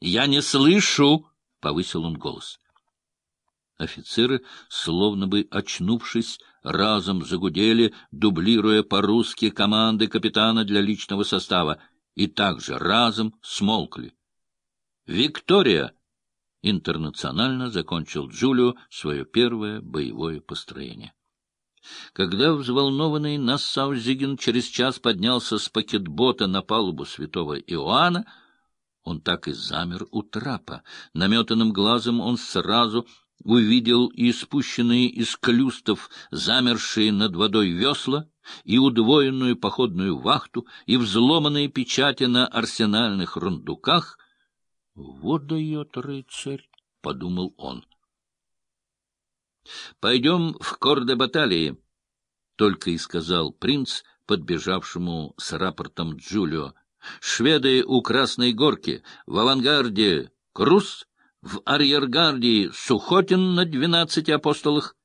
Я не слышу! — повысил он голос. Офицеры, словно бы очнувшись, разом загудели, дублируя по-русски команды капитана для личного состава, и также разом смолкли. «Виктория!» — интернационально закончил Джулио свое первое боевое построение. Когда взволнованный Нассаузиген через час поднялся с пакетбота на палубу святого Иоанна, он так и замер у трапа. Наметанным глазом он сразу увидел и спущенные из клюстов замершие над водой весла, и удвоенную походную вахту, и взломанные печати на арсенальных рундуках. — Вот дает рыцарь, — подумал он. — Пойдем в корде-баталии, — только и сказал принц, подбежавшему с рапортом Джулио. — Шведы у Красной Горки, в авангарде — Крус, в арьергарде — Сухотин на двенадцати апостолах.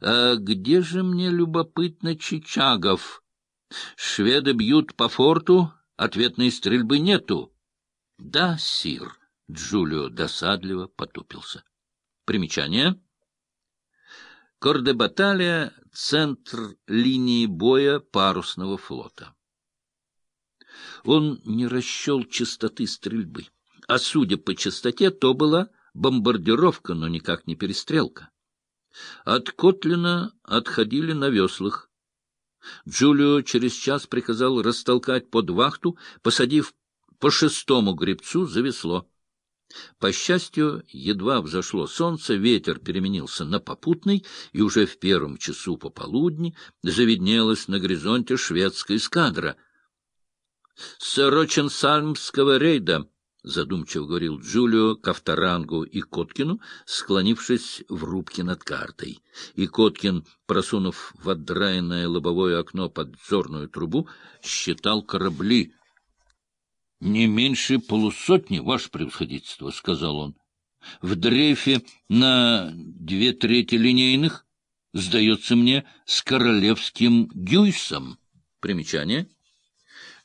А где же мне любопытно Чичагов? Шведы бьют по форту, ответной стрельбы нету. Да, сир, Джулио досадливо потупился. Примечание. Кордебаталия — центр линии боя парусного флота. Он не расчел частоты стрельбы а судя по частоте, то была бомбардировка, но никак не перестрелка. От Котлина отходили на веслах. Джулио через час приказал растолкать под вахту, посадив по шестому гребцу за весло. По счастью, едва взошло солнце, ветер переменился на попутный, и уже в первом часу пополудни завиднелась на горизонте шведская эскадра. С Роченсальмского рейда — задумчиво говорил Джулио Кавторангу и Коткину, склонившись в рубке над картой. И Коткин, просунув в отдраенное лобовое окно подзорную трубу, считал корабли. — Не меньше полусотни, ваше превосходительство, — сказал он. — В дрейфе на две трети линейных, сдается мне, с королевским гюйсом. Примечание.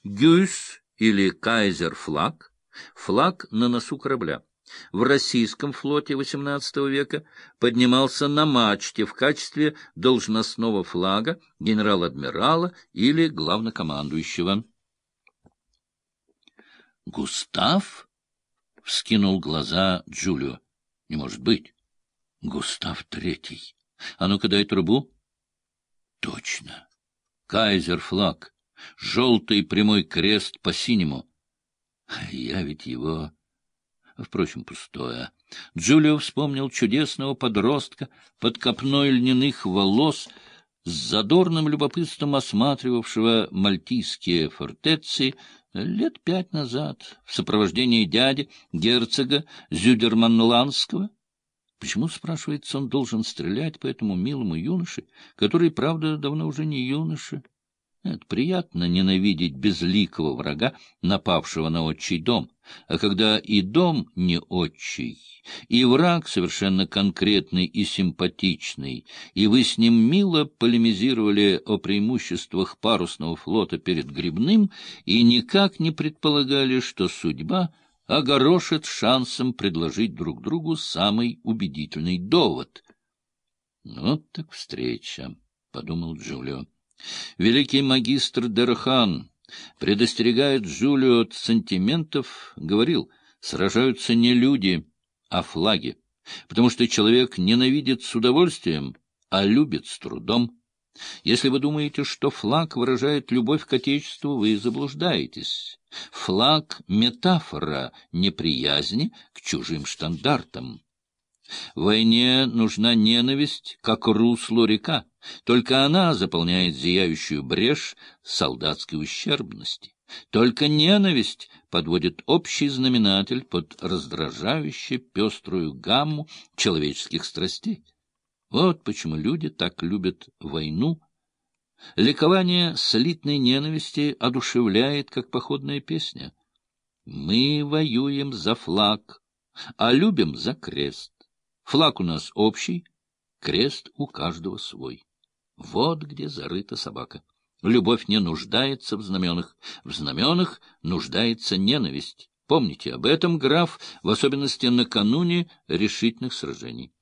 Гюйс или кайзер-флаг — флаг на носу корабля. В российском флоте XVIII века поднимался на мачте в качестве должностного флага генерал-адмирала или главнокомандующего. «Густав?» — вскинул глаза Джулио. «Не может быть. Густав Третий. А ну-ка дай трубу». «Точно. Кайзер-флаг. Желтый прямой крест по синему». Я ведь его... Впрочем, пустое. Джулио вспомнил чудесного подростка под копной льняных волос, с задорным любопытством осматривавшего мальтийские фортеции лет пять назад в сопровождении дяди, герцога Зюдерманландского. Почему, спрашивается, он должен стрелять по этому милому юноше, который, правда, давно уже не юноша? Это приятно ненавидеть безликого врага, напавшего на отчий дом. А когда и дом не отчий, и враг совершенно конкретный и симпатичный, и вы с ним мило полемизировали о преимуществах парусного флота перед грибным и никак не предполагали, что судьба огорошит шансом предложить друг другу самый убедительный довод. — Вот так встреча, — подумал Джулио. Великий магистр Дерхан предостерегает Джулио от сантиментов, говорил, сражаются не люди, а флаги, потому что человек ненавидит с удовольствием, а любит с трудом. Если вы думаете, что флаг выражает любовь к Отечеству, вы заблуждаетесь. Флаг — метафора неприязни к чужим штандартам. В войне нужна ненависть, как русло река. Только она заполняет зияющую брешь солдатской ущербности. Только ненависть подводит общий знаменатель под раздражающую пеструю гамму человеческих страстей. Вот почему люди так любят войну. Ликование слитной ненависти одушевляет, как походная песня. Мы воюем за флаг, а любим за крест. Флаг у нас общий, крест у каждого свой. Вот где зарыта собака. Любовь не нуждается в знаменах, в знаменах нуждается ненависть. Помните об этом, граф, в особенности накануне решительных сражений.